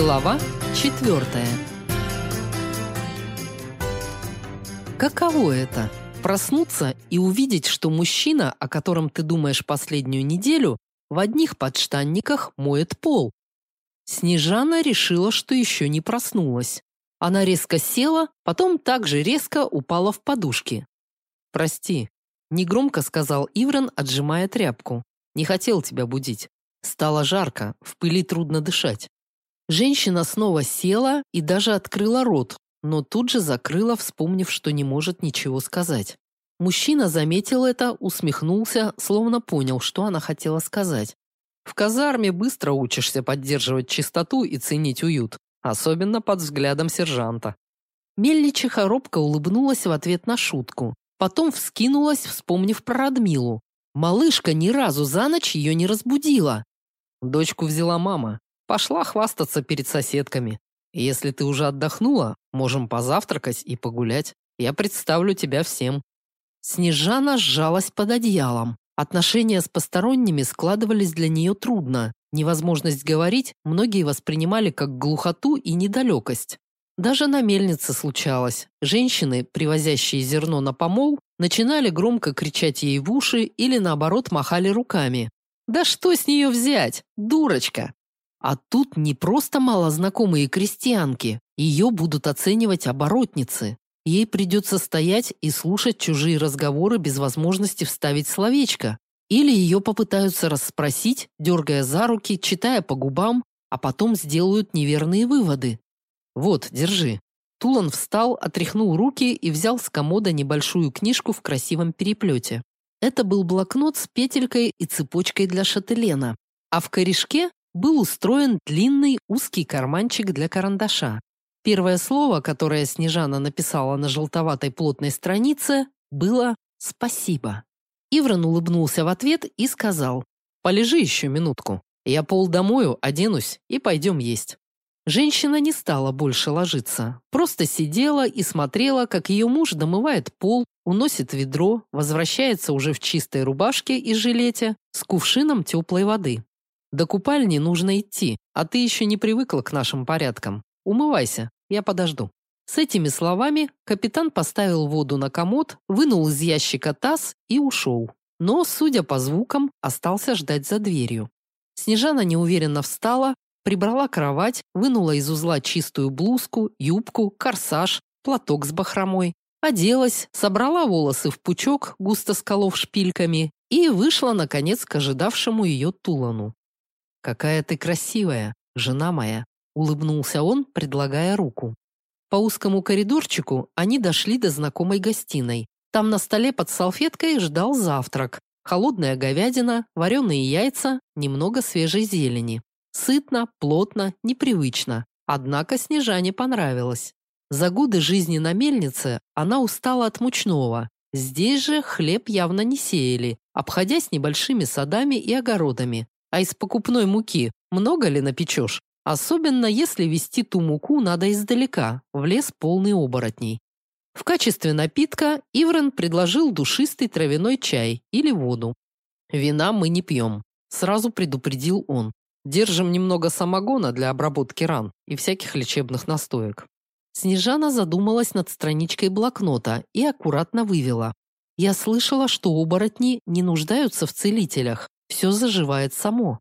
Глава четвертая. Каково это проснуться и увидеть, что мужчина, о котором ты думаешь последнюю неделю, в одних подштанниках моет пол? Снежана решила, что еще не проснулась. Она резко села, потом также резко упала в подушки. Прости, негромко сказал Иврон, отжимая тряпку. Не хотел тебя будить. Стало жарко, в пыли трудно дышать. Женщина снова села и даже открыла рот, но тут же закрыла, вспомнив, что не может ничего сказать. Мужчина заметил это, усмехнулся, словно понял, что она хотела сказать. В казарме быстро учишься поддерживать чистоту и ценить уют, особенно под взглядом сержанта. Мельничиха робко улыбнулась в ответ на шутку. Потом вскинулась, вспомнив про Радмилу. Малышка ни разу за ночь ее не разбудила. Дочку взяла мама. Пошла хвастаться перед соседками. Если ты уже отдохнула, можем позавтракать и погулять. Я представлю тебя всем. Снежана сжалась под одеялом. Отношения с посторонними складывались для нее трудно. Невозможность говорить многие воспринимали как глухоту и недалекость. Даже на мельнице случалось. Женщины, привозящие зерно на помол, начинали громко кричать ей в уши или наоборот махали руками. Да что с нее взять? Дурочка. А тут не просто малознакомые крестьянки, ее будут оценивать оборотницы. Ей придется стоять и слушать чужие разговоры без возможности вставить словечко. Или ее попытаются расспросить, дергая за руки, читая по губам, а потом сделают неверные выводы. Вот, держи. Тулан встал, отряхнул руки и взял с комода небольшую книжку в красивом переплете. Это был блокнот с петелькой и цепочкой для шателена, а в корешке был устроен длинный узкий карманчик для карандаша. Первое слово, которое Снежана написала на желтоватой плотной странице, было «спасибо». Иврон улыбнулся в ответ и сказал «Полежи еще минутку. Я пол домою, оденусь и пойдем есть». Женщина не стала больше ложиться, просто сидела и смотрела, как ее муж домывает пол, уносит ведро, возвращается уже в чистой рубашке и жилете с кувшином теплой воды. До купальни нужно идти, а ты еще не привыкла к нашим порядкам. Умывайся, я подожду. С этими словами капитан поставил воду на комод, вынул из ящика таз и ушел. Но, судя по звукам, остался ждать за дверью. Снежана неуверенно встала, прибрала кровать, вынула из узла чистую блузку, юбку, корсаж, платок с бахромой, оделась, собрала волосы в пучок, густо сколов шпильками, и вышла, наконец, к ожидавшему ее Тулану. «Какая ты красивая, жена моя!» – улыбнулся он, предлагая руку. По узкому коридорчику они дошли до знакомой гостиной. Там на столе под салфеткой ждал завтрак. Холодная говядина, вареные яйца, немного свежей зелени. Сытно, плотно, непривычно. Однако Снежане понравилось. За годы жизни на мельнице она устала от мучного. Здесь же хлеб явно не сеяли, обходясь небольшими садами и огородами. А из покупной муки много ли напечешь? Особенно если вести ту муку надо издалека, в лес полный оборотней. В качестве напитка Иврен предложил душистый травяной чай или воду. «Вина мы не пьем», – сразу предупредил он. «Держим немного самогона для обработки ран и всяких лечебных настоек». Снежана задумалась над страничкой блокнота и аккуратно вывела. «Я слышала, что оборотни не нуждаются в целителях, все заживает само.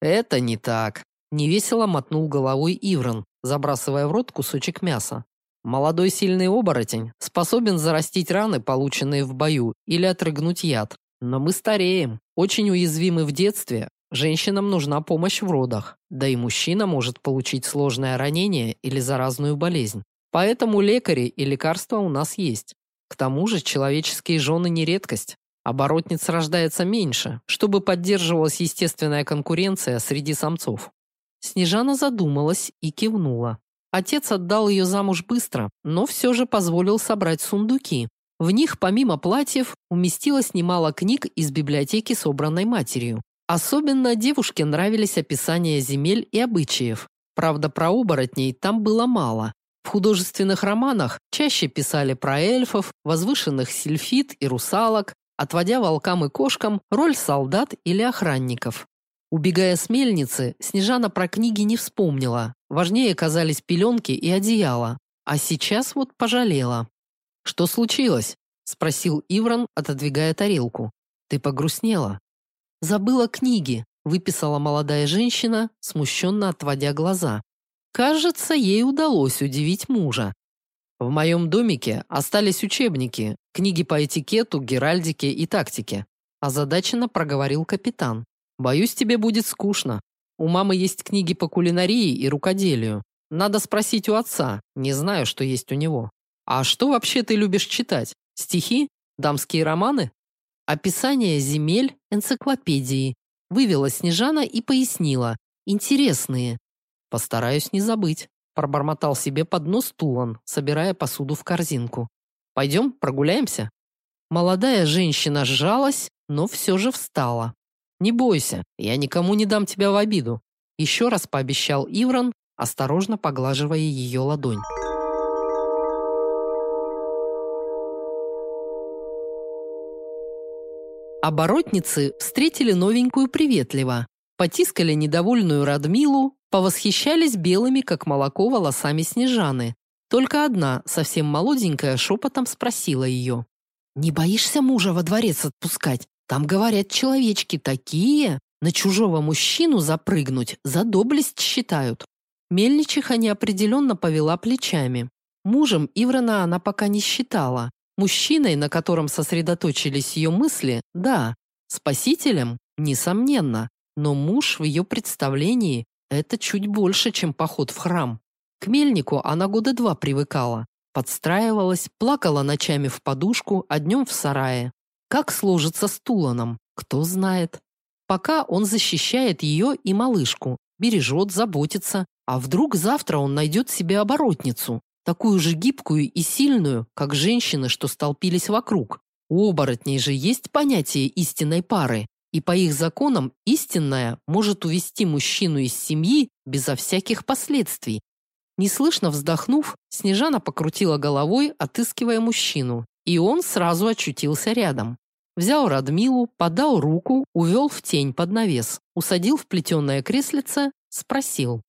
Это не так, невесело мотнул головой Иврон, забрасывая в рот кусочек мяса. Молодой сильный оборотень способен зарастить раны, полученные в бою, или отрыгнуть яд. Но мы стареем, очень уязвимы в детстве. Женщинам нужна помощь в родах, да и мужчина может получить сложное ранение или заразную болезнь. Поэтому лекари и лекарства у нас есть. К тому же человеческие жены не редкость. Оборотниц рождается меньше, чтобы поддерживалась естественная конкуренция среди самцов. Снежана задумалась и кивнула. Отец отдал ее замуж быстро, но все же позволил собрать сундуки. В них, помимо платьев, уместилось немало книг из библиотеки, собранной матерью. Особенно девушке нравились описания земель и обычаев. Правда, про оборотней там было мало. В художественных романах чаще писали про эльфов, возвышенных сильфид и русалок, отводя волкам и кошкам роль солдат или охранников. Убегая с мельницы, Снежана про книги не вспомнила, Важнее казались пеленки и одеяло. А сейчас вот пожалела. «Что случилось?» – спросил Ивран, отодвигая тарелку. «Ты погрустнела?» «Забыла книги», – выписала молодая женщина, смущенно отводя глаза. Кажется, ей удалось удивить мужа. В моем домике остались учебники, книги по этикету, геральдике и тактике. Озадаченно проговорил капитан. Боюсь, тебе будет скучно. У мамы есть книги по кулинарии и рукоделию. Надо спросить у отца. Не знаю, что есть у него. А что вообще ты любишь читать? Стихи? Дамские романы? Описание земель, энциклопедии. Вывела Снежана и пояснила. Интересные. Постараюсь не забыть. Пробормотал себе под нос Тулан, собирая посуду в корзинку. Пойдем, прогуляемся? Молодая женщина сжалась, но все же встала. Не бойся, я никому не дам тебя в обиду. Еще раз пообещал Ивран, осторожно поглаживая ее ладонь. Оборотницы встретили новенькую приветливо, потискали недовольную Радмилу, повосхищались белыми, как молоко, волосами Снежаны. Только одна, совсем молоденькая, шепотом спросила ее. «Не боишься мужа во дворец отпускать? Там, говорят, человечки такие. На чужого мужчину запрыгнуть за доблесть считают». Мельничиха неопределенно повела плечами. Мужем Иврана она пока не считала. Мужчиной, на котором сосредоточились ее мысли, да. Спасителем, несомненно. Но муж в ее представлении – это чуть больше, чем поход в храм. К мельнику она года два привыкала. Подстраивалась, плакала ночами в подушку, а днем в сарае. Как сложится с Туланом, кто знает. Пока он защищает ее и малышку, бережет, заботится, а вдруг завтра он найдет себе оборотницу, такую же гибкую и сильную, как женщины, что столпились вокруг. У оборотней же есть понятие истинной пары, и по их законам истинная может увести мужчину из семьи безо всяких последствий. Неслышно вздохнув, Снежана покрутила головой, отыскивая мужчину, и он сразу очутился рядом. Взял Радмилу, подал руку, увел в тень под навес, усадил в плетеное креслице, спросил.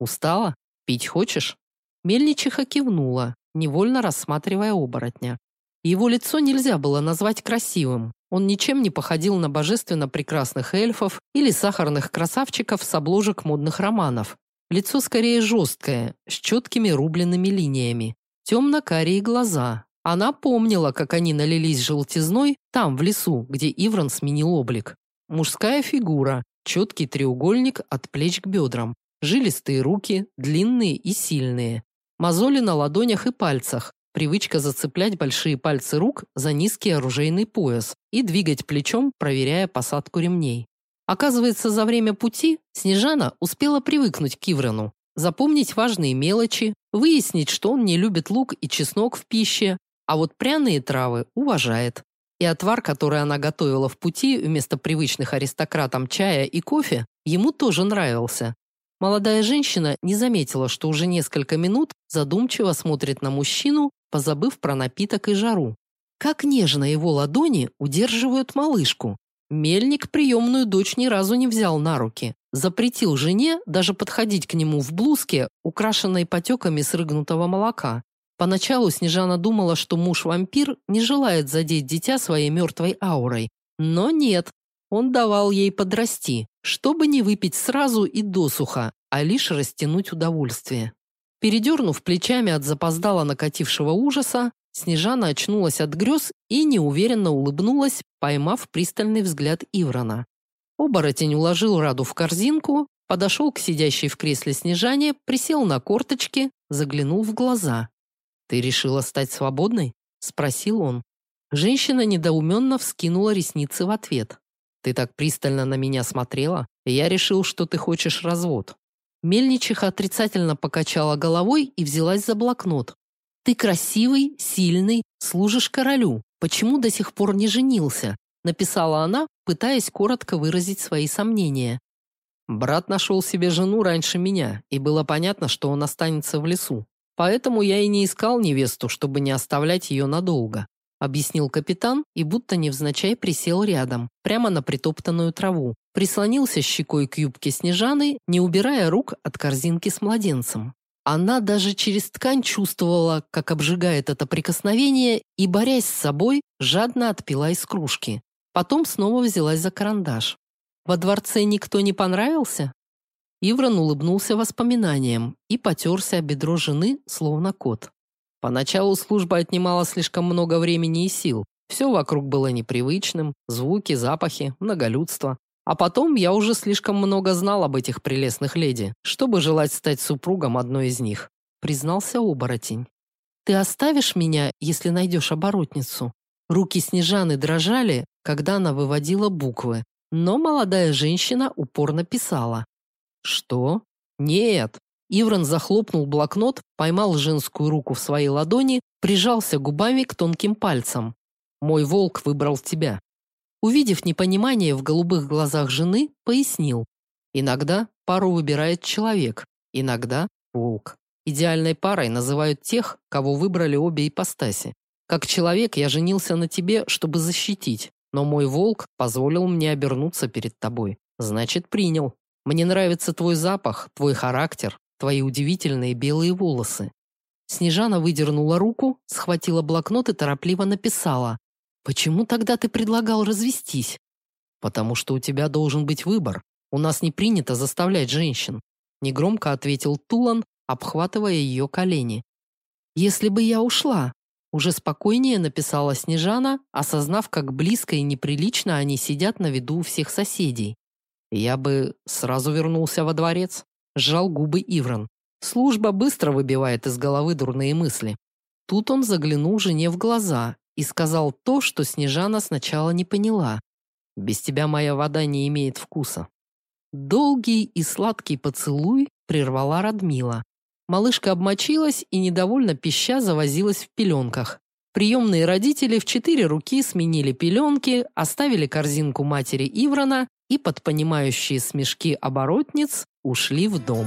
«Устала? Пить хочешь?» Мельничиха кивнула, невольно рассматривая оборотня. Его лицо нельзя было назвать красивым. Он ничем не походил на божественно прекрасных эльфов или сахарных красавчиков с обложек модных романов. Лицо скорее жесткое, с четкими рубленными линиями. Темно-карие глаза. Она помнила, как они налились желтизной там, в лесу, где Иврон сменил облик. Мужская фигура, четкий треугольник от плеч к бедрам. Жилистые руки, длинные и сильные. Мозоли на ладонях и пальцах, привычка зацеплять большие пальцы рук за низкий оружейный пояс и двигать плечом, проверяя посадку ремней. Оказывается, за время пути Снежана успела привыкнуть к Иврану, запомнить важные мелочи, выяснить, что он не любит лук и чеснок в пище, а вот пряные травы уважает. И отвар, который она готовила в пути вместо привычных аристократам чая и кофе, ему тоже нравился. Молодая женщина не заметила, что уже несколько минут задумчиво смотрит на мужчину, позабыв про напиток и жару. Как нежно его ладони удерживают малышку. Мельник приемную дочь ни разу не взял на руки. Запретил жене даже подходить к нему в блузке, украшенной потеками срыгнутого молока. Поначалу Снежана думала, что муж-вампир не желает задеть дитя своей мертвой аурой. Но нет, он давал ей подрасти, чтобы не выпить сразу и досуха, а лишь растянуть удовольствие. Передернув плечами от запоздало накатившего ужаса, Снежана очнулась от грез и неуверенно улыбнулась, поймав пристальный взгляд Иврана. Оборотень уложил Раду в корзинку, подошел к сидящей в кресле Снежане, присел на корточки, заглянул в глаза. «Ты решила стать свободной?» – спросил он. Женщина недоуменно вскинула ресницы в ответ. Ты так пристально на меня смотрела, я решил, что ты хочешь развод. Мельничиха отрицательно покачала головой и взялась за блокнот. Ты красивый, сильный, служишь королю. Почему до сих пор не женился? написала она, пытаясь коротко выразить свои сомнения. Брат нашел себе жену раньше меня, и было понятно, что он останется в лесу. Поэтому я и не искал невесту, чтобы не оставлять ее надолго. Объяснил капитан и будто невзначай присел рядом, прямо на притоптанную траву. Прислонился щекой к юбке Снежаны, не убирая рук от корзинки с младенцем. Она даже через ткань чувствовала, как обжигает это прикосновение, и, борясь с собой, жадно отпила из кружки. Потом снова взялась за карандаш. «Во дворце никто не понравился?» Иврон улыбнулся воспоминаниям и потерся о бедро жены, словно кот. Поначалу служба отнимала слишком много времени и сил. Все вокруг было непривычным, звуки, запахи, многолюдство. А потом я уже слишком много знал об этих прелестных леди, чтобы желать стать супругом одной из них, признался оборотень. Ты оставишь меня, если найдешь оборотницу? Руки Снежаны дрожали, когда она выводила буквы, но молодая женщина упорно писала. Что? Нет. Иврон захлопнул блокнот, поймал женскую руку в своей ладони, прижался губами к тонким пальцам. Мой волк выбрал тебя. Увидев непонимание в голубых глазах жены, пояснил. Иногда пару выбирает человек, иногда волк. Идеальной парой называют тех, кого выбрали обе ипостаси. Как человек я женился на тебе, чтобы защитить, но мой волк позволил мне обернуться перед тобой. Значит, принял. Мне нравится твой запах, твой характер, твои удивительные белые волосы. Снежана выдернула руку, схватила блокнот и торопливо написала: Почему тогда ты предлагал развестись? Потому что у тебя должен быть выбор. У нас не принято заставлять женщин, негромко ответил Тулан, обхватывая ее колени. Если бы я ушла, уже спокойнее написала Снежана, осознав, как близко и неприлично они сидят на виду у всех соседей. Я бы сразу вернулся во дворец, сжал губы Иврон. Служба быстро выбивает из головы дурные мысли. Тут он заглянул жене в глаза и сказал то, что Снежана сначала не поняла. «Без тебя моя вода не имеет вкуса». Долгий и сладкий поцелуй прервала Радмила. Малышка обмочилась и недовольно пища завозилась в пеленках. Приемные родители в четыре руки сменили пеленки, оставили корзинку матери Иврона и под понимающие смешки оборотниц ушли в дом.